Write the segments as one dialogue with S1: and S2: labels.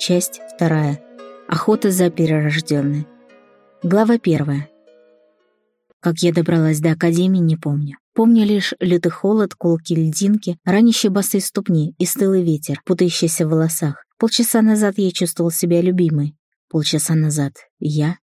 S1: Часть вторая. Охота за перерожденной. Глава первая. Как я добралась до Академии, не помню. Помню лишь лютый холод, колки льдинки, ранящие босые ступни и стылый ветер, путающийся в волосах. Полчаса назад я чувствовал себя любимой. Полчаса назад я...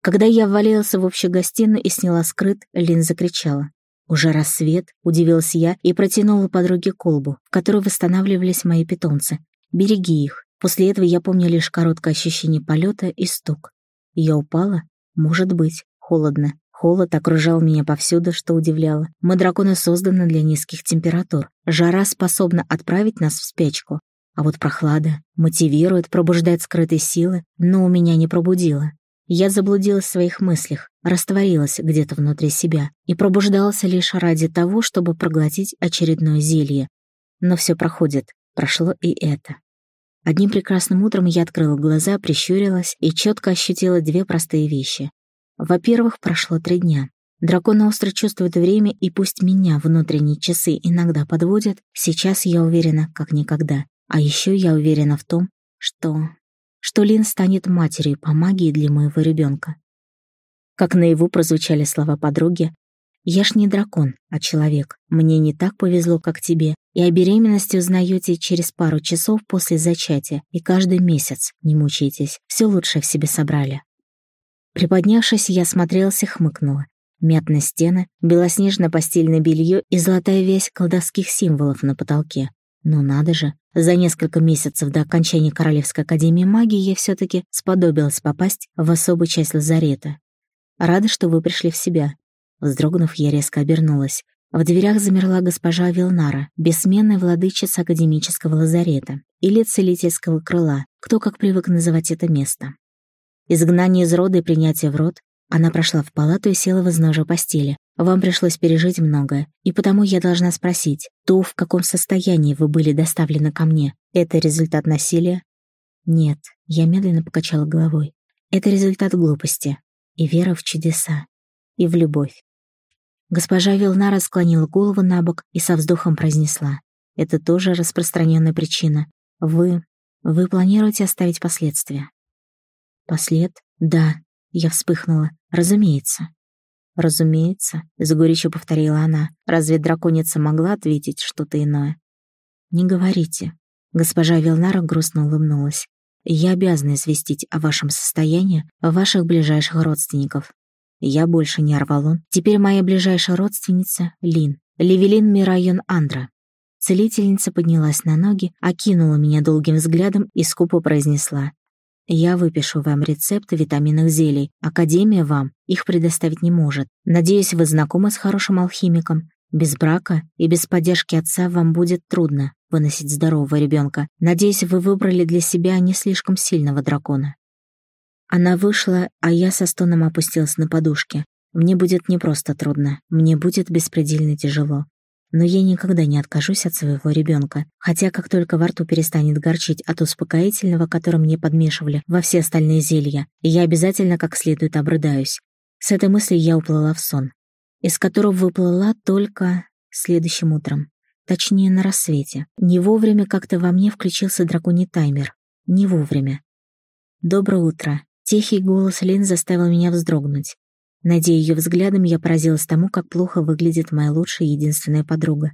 S1: Когда я ввалился в общую гостиную и сняла скрыт, Лин закричала. Уже рассвет, удивилась я и протянула подруге колбу, в которой восстанавливались мои питомцы. Береги их. После этого я помню лишь короткое ощущение полета и стук. Я упала? Может быть. Холодно. Холод окружал меня повсюду, что удивляло. Мы драконы созданы для низких температур. Жара способна отправить нас в спячку. А вот прохлада мотивирует, пробуждает скрытые силы, но у меня не пробудила. Я заблудилась в своих мыслях, растворилась где-то внутри себя и пробуждалась лишь ради того, чтобы проглотить очередное зелье. Но все проходит, прошло и это. Одним прекрасным утром я открыла глаза, прищурилась и четко ощутила две простые вещи. Во-первых, прошло три дня. Драконы остро чувствуют время, и пусть меня внутренние часы иногда подводят, сейчас я уверена, как никогда. А еще я уверена в том, что что Лин станет матерью по магии для моего ребенка. Как наяву прозвучали слова подруги, «Я ж не дракон, а человек. Мне не так повезло, как тебе, и о беременности узнаете через пару часов после зачатия, и каждый месяц, не мучайтесь, все лучше в себе собрали». Приподнявшись, я смотрелась и хмыкнула. Мятные стены, белоснежное постельное белье и золотая вязь колдовских символов на потолке. Но надо же, за несколько месяцев до окончания Королевской Академии Магии я все таки сподобилась попасть в особую часть лазарета. Рада, что вы пришли в себя. Вздрогнув, я резко обернулась. В дверях замерла госпожа Вилнара, бессменная владычица академического лазарета или целительского крыла, кто как привык называть это место. Изгнание из рода и принятие в род, она прошла в палату и села в изножие постели. Вам пришлось пережить многое, и потому я должна спросить, то, в каком состоянии вы были доставлены ко мне, это результат насилия? Нет, я медленно покачала головой. Это результат глупости и вера в чудеса, и в любовь. Госпожа Вилнара склонила голову на бок и со вздохом произнесла. Это тоже распространенная причина. Вы... вы планируете оставить последствия? Послед? Да, я вспыхнула. «Разумеется». «Разумеется», — с горечью повторила она. «Разве драконица могла ответить что-то иное?» «Не говорите». Госпожа Вилнара грустно улыбнулась. «Я обязана известить о вашем состоянии ваших ближайших родственников. Я больше не Арвалон. Теперь моя ближайшая родственница — Лин. Левелин Мирайон Андра». Целительница поднялась на ноги, окинула меня долгим взглядом и скупо произнесла. Я выпишу вам рецепты витаминных зелий. Академия вам их предоставить не может. Надеюсь, вы знакомы с хорошим алхимиком. Без брака и без поддержки отца вам будет трудно выносить здорового ребенка. Надеюсь, вы выбрали для себя не слишком сильного дракона. Она вышла, а я со стоном опустилась на подушке. Мне будет не просто трудно, мне будет беспредельно тяжело но я никогда не откажусь от своего ребенка. Хотя как только во рту перестанет горчить от успокоительного, которым мне подмешивали во все остальные зелья, я обязательно как следует обрыдаюсь. С этой мыслью я уплыла в сон, из которого выплыла только следующим утром. Точнее, на рассвете. Не вовремя как-то во мне включился драконий таймер. Не вовремя. «Доброе утро». Тихий голос Лин заставил меня вздрогнуть. Найдя ее взглядом, я поразилась тому, как плохо выглядит моя лучшая единственная подруга.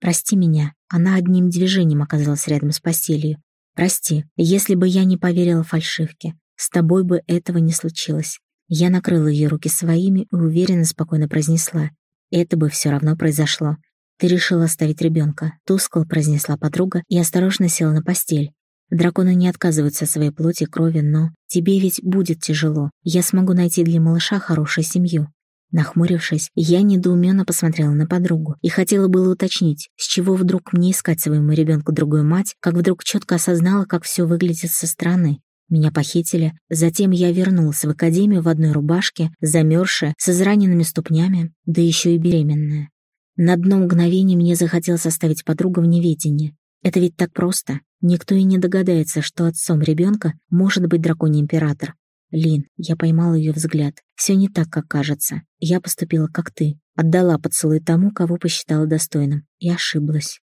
S1: «Прости меня, она одним движением оказалась рядом с постелью. Прости, если бы я не поверила фальшивке, с тобой бы этого не случилось». Я накрыла ее руки своими и уверенно спокойно произнесла. «Это бы все равно произошло. Ты решила оставить ребенка», — тускло произнесла подруга и осторожно села на постель. Драконы не отказываются от своей плоти крови, но тебе ведь будет тяжело. Я смогу найти для малыша хорошую семью. Нахмурившись, я недоуменно посмотрела на подругу и хотела было уточнить, с чего вдруг мне искать своему ребенку другую мать, как вдруг четко осознала, как все выглядит со стороны. Меня похитили, затем я вернулась в академию в одной рубашке, замерзшая, с израненными ступнями, да еще и беременная. На одно мгновение мне захотелось оставить подругу в неведении. Это ведь так просто. Никто и не догадается, что отцом ребенка может быть драконий император. Лин, я поймала ее взгляд. Все не так, как кажется. Я поступила, как ты. Отдала поцелуй тому, кого посчитала достойным. И ошиблась.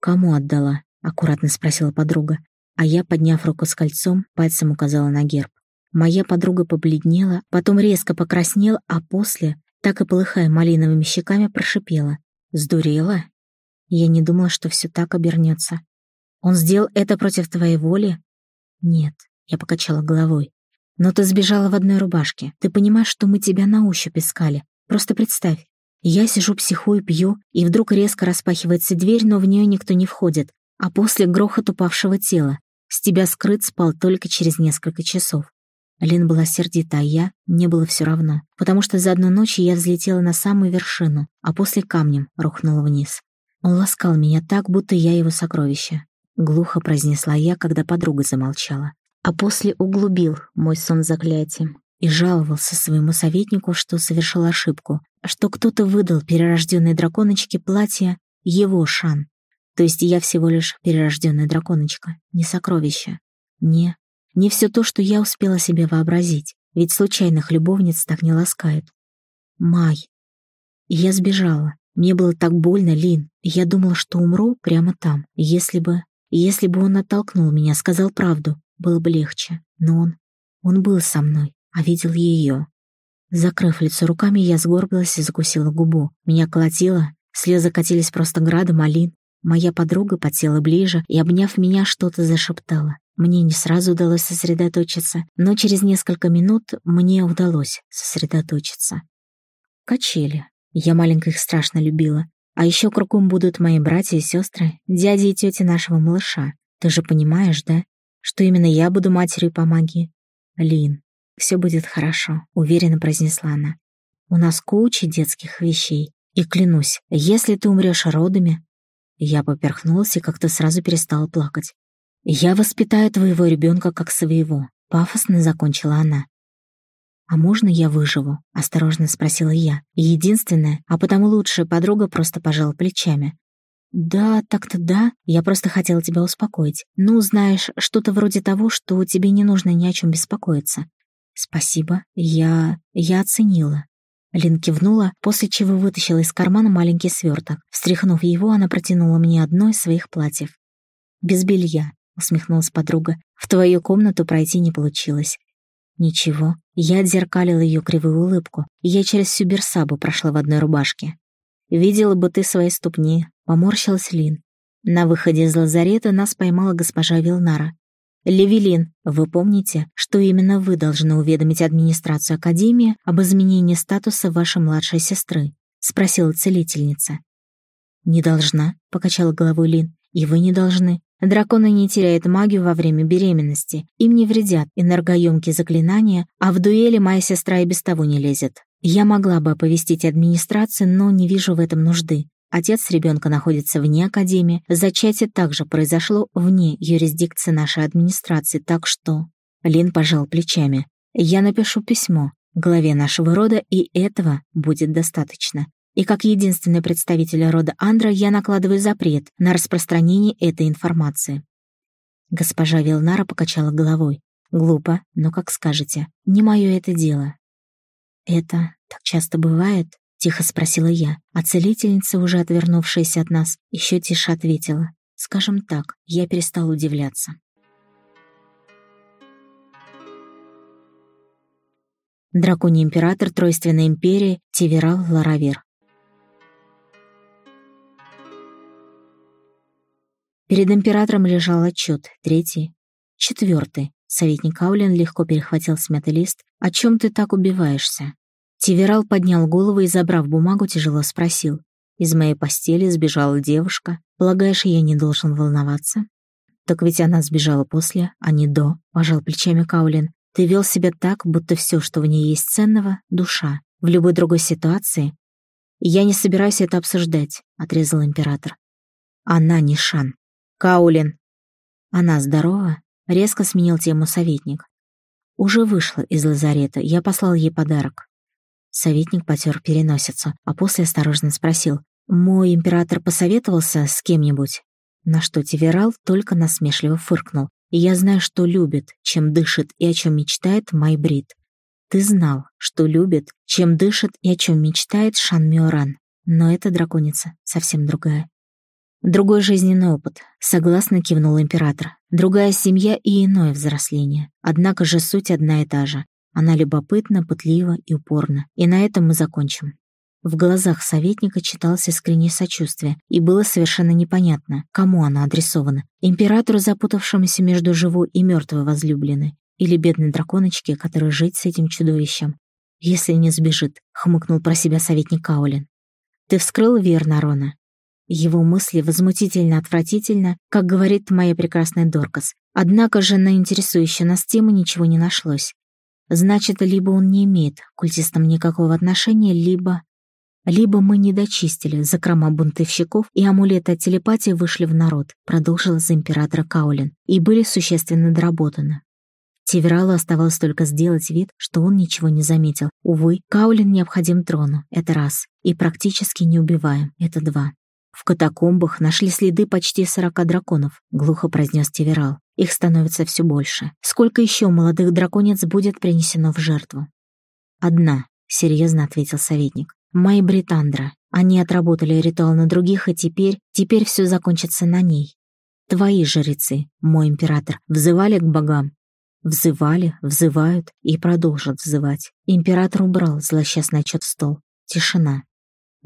S1: «Кому отдала?» — аккуратно спросила подруга. а я, подняв руку с кольцом, пальцем указала на герб. Моя подруга побледнела, потом резко покраснела, а после, так и полыхая малиновыми щеками, прошипела. «Сдурела?» Я не думала, что все так обернется. «Он сделал это против твоей воли?» «Нет», — я покачала головой. «Но ты сбежала в одной рубашке. Ты понимаешь, что мы тебя на ощупь искали. Просто представь. Я сижу психую, пью, и вдруг резко распахивается дверь, но в нее никто не входит, а после грохот упавшего тела. С тебя скрыт спал только через несколько часов. Лин была сердита, а я, мне было все равно, потому что за одну ночь я взлетела на самую вершину, а после камнем рухнула вниз. Он ласкал меня так, будто я его сокровище. Глухо произнесла я, когда подруга замолчала. А после углубил мой сон заклятием и жаловался своему советнику, что совершил ошибку, что кто-то выдал перерожденной драконочке платье его шан. То есть я всего лишь перерожденная драконочка, не сокровище. Не не все то, что я успела себе вообразить, ведь случайных любовниц так не ласкают. Май. И я сбежала. Мне было так больно, Лин. Я думала, что умру прямо там. Если бы... Если бы он оттолкнул меня, сказал правду, было бы легче. Но он... Он был со мной, а видел ее. Закрыв лицо руками, я сгорбилась и закусила губу. Меня колотило, слезы катились просто градом, а Лин... Моя подруга подсела ближе и, обняв меня, что-то зашептала. Мне не сразу удалось сосредоточиться, но через несколько минут мне удалось сосредоточиться. Качели. Я маленько их страшно любила. А еще кругом будут мои братья и сестры, дяди и тети нашего малыша. Ты же понимаешь, да? Что именно я буду матерью по магии? Лин, все будет хорошо, уверенно произнесла она. У нас куча детских вещей. И клянусь, если ты умрешь родами... Я поперхнулась и как-то сразу перестала плакать. «Я воспитаю твоего ребенка как своего», — пафосно закончила она. «А можно я выживу?» — осторожно спросила я. Единственная, а потому лучшая подруга просто пожала плечами. «Да, так-то да. Я просто хотела тебя успокоить. Ну, знаешь, что-то вроде того, что тебе не нужно ни о чем беспокоиться». «Спасибо. Я... я оценила». Лин кивнула, после чего вытащила из кармана маленький сверток. Встряхнув его, она протянула мне одно из своих платьев. Без белья усмехнулась подруга. «В твою комнату пройти не получилось». «Ничего». Я отзеркалила ее кривую улыбку, я через всю Берсабу прошла в одной рубашке. «Видела бы ты свои ступни», — поморщилась Лин. На выходе из лазарета нас поймала госпожа Вилнара. «Левелин, вы помните, что именно вы должны уведомить администрацию Академии об изменении статуса вашей младшей сестры?» — спросила целительница. «Не должна», — покачала головой Лин. «И вы не должны. Драконы не теряют магию во время беременности, им не вредят энергоемкие заклинания, а в дуэли моя сестра и без того не лезет. Я могла бы оповестить администрацию, но не вижу в этом нужды. Отец ребенка находится вне академии, зачатие также произошло вне юрисдикции нашей администрации, так что... Лин пожал плечами. Я напишу письмо главе нашего рода, и этого будет достаточно и как единственный представитель рода Андра я накладываю запрет на распространение этой информации. Госпожа Вилнара покачала головой. Глупо, но как скажете, не мое это дело. Это так часто бывает? Тихо спросила я, а целительница, уже отвернувшаяся от нас, еще тише ответила. Скажем так, я перестал удивляться. Драконий император Тройственной империи Тиверал Ларавир. Перед императором лежал отчет, третий, четвертый. Советник Аулин легко перехватил смятый лист. «О чем ты так убиваешься?» Тиверал поднял голову и, забрав бумагу, тяжело спросил. «Из моей постели сбежала девушка. Полагаешь, я не должен волноваться?» «Так ведь она сбежала после, а не до», — пожал плечами Каулин. «Ты вел себя так, будто все, что в ней есть ценного — душа. В любой другой ситуации...» «Я не собираюсь это обсуждать», — отрезал император. «Она не Шан. «Каулин!» «Она здорова?» — резко сменил тему советник. «Уже вышла из лазарета, я послал ей подарок». Советник потер переносицу, а после осторожно спросил, «Мой император посоветовался с кем-нибудь?» На что Тиверал только насмешливо фыркнул. «И я знаю, что любит, чем дышит и о чем мечтает Майбрид. Ты знал, что любит, чем дышит и о чем мечтает Шан Миоран. Но эта драконица совсем другая. Другой жизненный опыт, согласно кивнул император. Другая семья и иное взросление. Однако же суть одна и та же. Она любопытна, пытлива и упорна. И на этом мы закончим. В глазах советника читалось искреннее сочувствие, и было совершенно непонятно, кому она адресована. Императору, запутавшемуся между живой и мертвой возлюбленной, или бедной драконочке, которая жить с этим чудовищем. «Если не сбежит», — хмыкнул про себя советник Каулин. «Ты вскрыл верно, Рона?» Его мысли возмутительно отвратительно, как говорит моя прекрасная Доркас. Однако же на интересующую нас тему ничего не нашлось. Значит, либо он не имеет к культистам никакого отношения, либо... Либо мы не дочистили закрома бунтовщиков, и амулеты от телепатии вышли в народ, продолжила за императора Каулин, и были существенно доработаны. Тивералу оставалось только сделать вид, что он ничего не заметил. Увы, Каулин необходим трону, это раз, и практически не убиваем, это два. В катакомбах нашли следы почти сорока драконов, глухо произнес Тиверал. Их становится все больше. Сколько еще молодых драконец будет принесено в жертву? Одна, серьезно ответил советник. Май Британдра. Они отработали ритуал на других, и теперь, теперь все закончится на ней. Твои жрецы, мой император, взывали к богам. Взывали, взывают и продолжат взывать. Император убрал злосчастный отчет в стол. Тишина.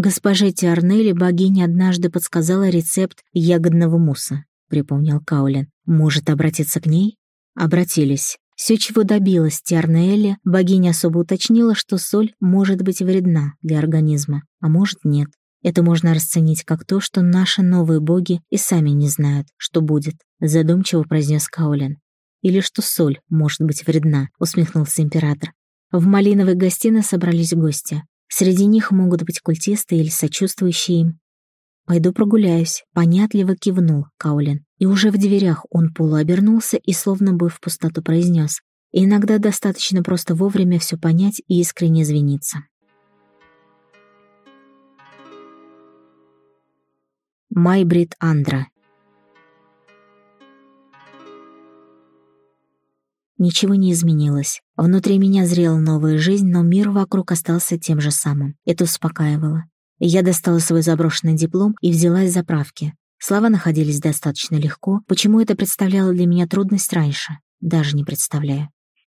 S1: Госпоже Тиарнелли богиня однажды подсказала рецепт ягодного мусса, припомнил Каулин. Может обратиться к ней? Обратились. Все, чего добилась Тиарнелли, богиня особо уточнила, что соль может быть вредна для организма, а может нет. Это можно расценить как то, что наши новые боги и сами не знают, что будет, задумчиво произнес Каулин. Или что соль может быть вредна, усмехнулся император. В малиновой гостиной собрались гости. Среди них могут быть культисты или сочувствующие им. «Пойду прогуляюсь», — понятливо кивнул Каулин. И уже в дверях он полуобернулся и словно бы в пустоту произнес. «Иногда достаточно просто вовремя все понять и искренне извиниться». Майбрид Андра Ничего не изменилось. Внутри меня зрела новая жизнь, но мир вокруг остался тем же самым. Это успокаивало. Я достала свой заброшенный диплом и взялась за правки. Слова находились достаточно легко. Почему это представляло для меня трудность раньше? Даже не представляю.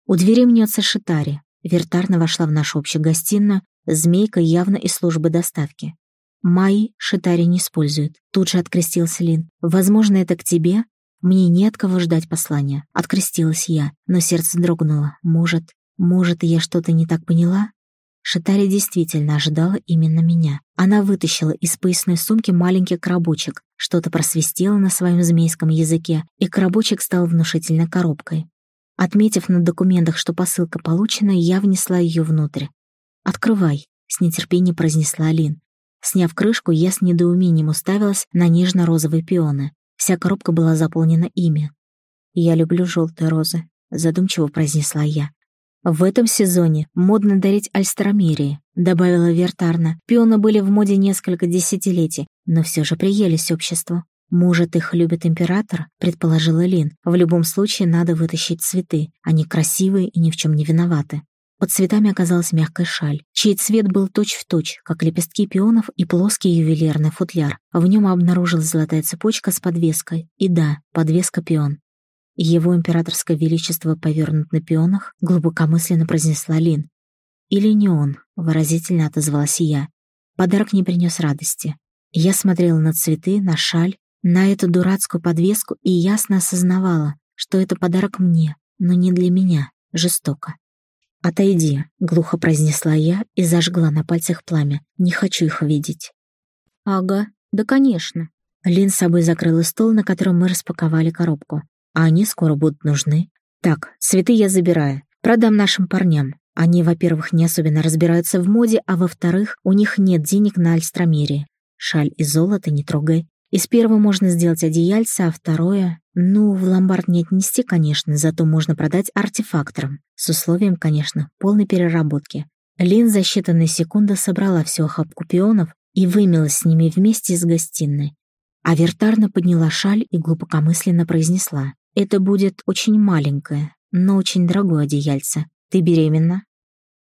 S1: У двери мнется Шитари. Вертарна вошла в нашу общую гостиную. Змейка явно из службы доставки. «Мои Шитари не используют», — тут же открестился Лин. «Возможно, это к тебе?» Мне не от кого ждать послания. Открестилась я, но сердце дрогнуло. Может, может, я что-то не так поняла? Шитари действительно ожидала именно меня. Она вытащила из поясной сумки маленький коробочек, что-то просвистело на своем змейском языке, и коробочек стал внушительной коробкой. Отметив на документах, что посылка получена, я внесла ее внутрь. «Открывай», — с нетерпением произнесла Алин. Сняв крышку, я с недоумением уставилась на нежно-розовые пионы. Вся коробка была заполнена ими. «Я люблю желтые розы», — задумчиво произнесла я. «В этом сезоне модно дарить альстеромерии», — добавила Вертарна. «Пионы были в моде несколько десятилетий, но все же приелись обществу. «Может, их любит император?» — предположила Лин. «В любом случае надо вытащить цветы. Они красивые и ни в чем не виноваты». Под цветами оказалась мягкая шаль, чей цвет был точь-в-точь, точь, как лепестки пионов и плоский ювелирный футляр. В нем обнаружилась золотая цепочка с подвеской. И да, подвеска пион. Его императорское величество повернут на пионах, глубокомысленно произнесла Лин. Или не он, выразительно отозвалась я. Подарок не принес радости. Я смотрела на цветы, на шаль, на эту дурацкую подвеску и ясно осознавала, что это подарок мне, но не для меня, жестоко. «Отойди», — глухо произнесла я и зажгла на пальцах пламя. «Не хочу их видеть». «Ага, да конечно». Лин с собой закрыла стол, на котором мы распаковали коробку. А они скоро будут нужны. Так, цветы я забираю. Продам нашим парням. Они, во-первых, не особенно разбираются в моде, а во-вторых, у них нет денег на альстромерии. Шаль и золото не трогай. Из первого можно сделать одеяльце, а второе... Ну, в ломбард не отнести, конечно, зато можно продать артефакторам. С условием, конечно, полной переработки. Лин за считанные секунды собрала всю охапку пионов и вымелась с ними вместе из гостиной. А Вертарна подняла шаль и глубокомысленно произнесла. «Это будет очень маленькое, но очень дорогое одеяльце. Ты беременна?»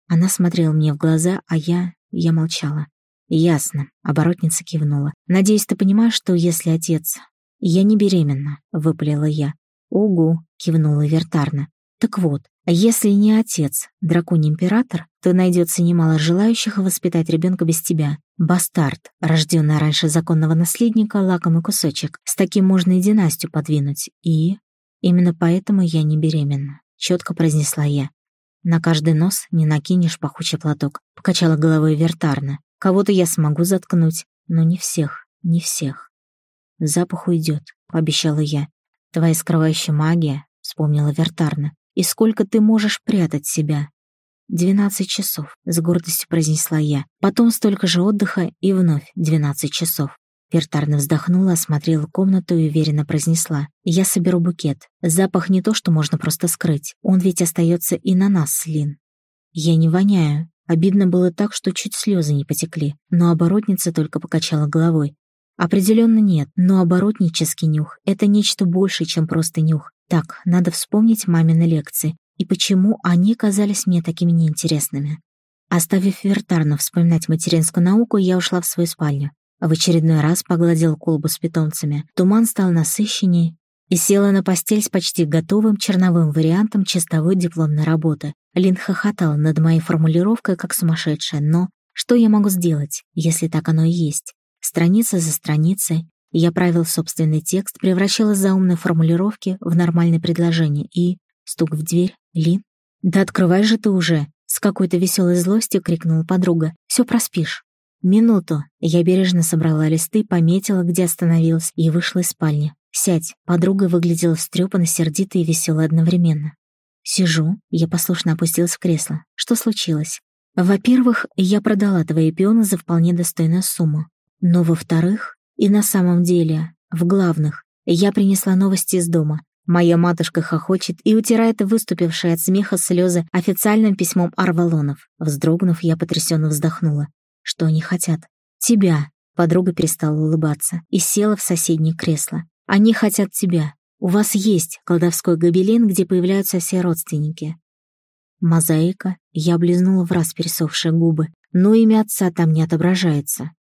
S1: Она смотрела мне в глаза, а я... я молчала. «Ясно», — оборотница кивнула. «Надеюсь, ты понимаешь, что если отец...» «Я не беременна», — выпалила я. «Угу», — кивнула Вертарна. «Так вот, если не отец, драконий император, то найдется немало желающих воспитать ребенка без тебя. Бастард, рожденный раньше законного наследника, лакомый кусочек. С таким можно и династию подвинуть. И... Именно поэтому я не беременна», — четко произнесла я. «На каждый нос не накинешь пахучий платок», — покачала головой Вертарна. Кого-то я смогу заткнуть, но не всех, не всех. Запах уйдет, пообещала я. Твоя скрывающая магия, вспомнила Вертарна. И сколько ты можешь прятать себя? «Двенадцать часов», — с гордостью произнесла я. Потом столько же отдыха и вновь двенадцать часов. Вертарна вздохнула, осмотрела комнату и уверенно произнесла. «Я соберу букет. Запах не то, что можно просто скрыть. Он ведь остается и на нас, Слин». «Я не воняю», Обидно было так, что чуть слезы не потекли, но оборотница только покачала головой. Определенно нет, но оборотнический нюх — это нечто большее, чем просто нюх. Так, надо вспомнить мамины лекции, и почему они казались мне такими неинтересными. Оставив Вертарну вспоминать материнскую науку, я ушла в свою спальню. В очередной раз погладил колбу с питомцами. Туман стал насыщенней, и села на постель с почти готовым черновым вариантом чистовой дипломной работы. Лин хохотал над моей формулировкой как сумасшедшая, но что я могу сделать, если так оно и есть? Страница за страницей я правил собственный текст, превращала заумные формулировки в нормальные предложения и... Стук в дверь. «Лин? Да открывай же ты уже!» С какой-то веселой злостью крикнула подруга. «Все проспишь». «Минуту». Я бережно собрала листы, пометила, где остановилась, и вышла из спальни. «Сядь». Подруга выглядела встрепанно, сердитой и веселой одновременно. Сижу, я послушно опустилась в кресло. Что случилось? Во-первых, я продала твои пионы за вполне достойную сумму. Но во-вторых, и на самом деле, в главных, я принесла новости из дома. Моя матушка хохочет и утирает выступившие от смеха слезы официальным письмом Арвалонов. Вздрогнув, я потрясенно вздохнула. Что они хотят? Тебя. Подруга перестала улыбаться и села в соседнее кресло. Они хотят тебя. У вас есть колдовской гобелен, где появляются все родственники. Мозаика, я облизнула в раз пересохшие губы, но имя отца там не отображается.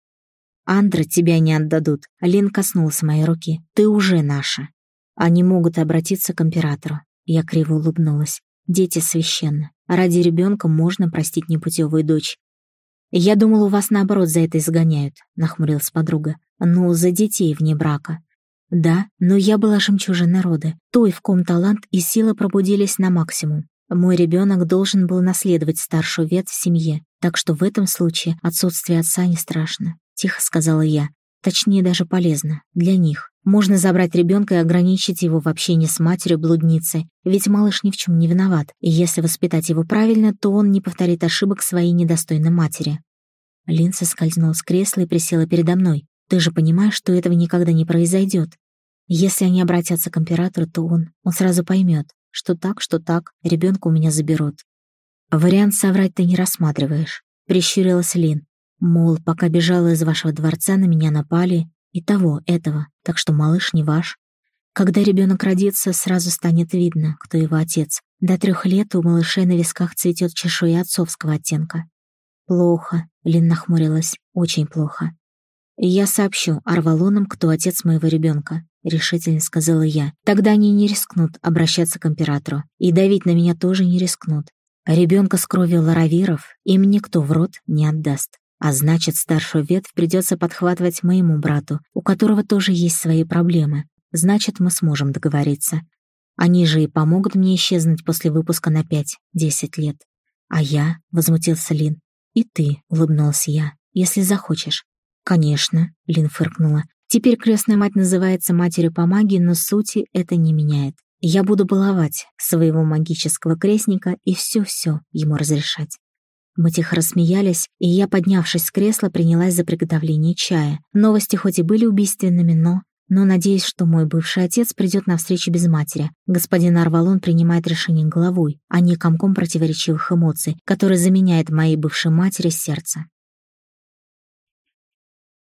S1: Андра тебя не отдадут. Лен коснулся моей руки. Ты уже наша. Они могут обратиться к императору. Я криво улыбнулась. Дети священны. Ради ребенка можно простить непутевую дочь. Я думала, у вас наоборот за это изгоняют, нахмурилась подруга. Ну, за детей вне брака. Да, но я была жемчужиной народа, той, в ком талант и сила пробудились на максимум. Мой ребенок должен был наследовать старшую ветвь в семье, так что в этом случае отсутствие отца не страшно, тихо сказала я. Точнее, даже полезно. Для них. Можно забрать ребенка и ограничить его в общении с матерью-блудницей, ведь малыш ни в чем не виноват, и если воспитать его правильно, то он не повторит ошибок своей недостойной матери. Линса скользнула с кресла и присела передо мной. Ты же понимаешь, что этого никогда не произойдет. Если они обратятся к императору, то он, он сразу поймет, что так, что так, ребенка у меня заберут. Вариант соврать ты не рассматриваешь, прищурилась Лин. Мол, пока бежала из вашего дворца, на меня напали, и того, этого, так что малыш не ваш. Когда ребенок родится, сразу станет видно, кто его отец. До трех лет у малышей на висках цветет чешуя отцовского оттенка. Плохо, Лин нахмурилась, очень плохо. «Я сообщу Арвалонам, кто отец моего ребенка», — решительно сказала я. «Тогда они не рискнут обращаться к императору. И давить на меня тоже не рискнут. Ребенка с кровью ларавиров им никто в рот не отдаст. А значит, старшую ветвь придется подхватывать моему брату, у которого тоже есть свои проблемы. Значит, мы сможем договориться. Они же и помогут мне исчезнуть после выпуска на пять-десять лет. А я, — возмутился Лин, — и ты, — улыбнулся я, — если захочешь. «Конечно», — Лин фыркнула. «Теперь крестная мать называется матерью по магии, но сути это не меняет. Я буду баловать своего магического крестника и все-все ему разрешать». Мы тихо рассмеялись, и я, поднявшись с кресла, принялась за приготовление чая. Новости хоть и были убийственными, но... Но надеюсь, что мой бывший отец придет на встречу без матери. Господин Арвалон принимает решение головой, а не комком противоречивых эмоций, который заменяет моей бывшей матери сердце.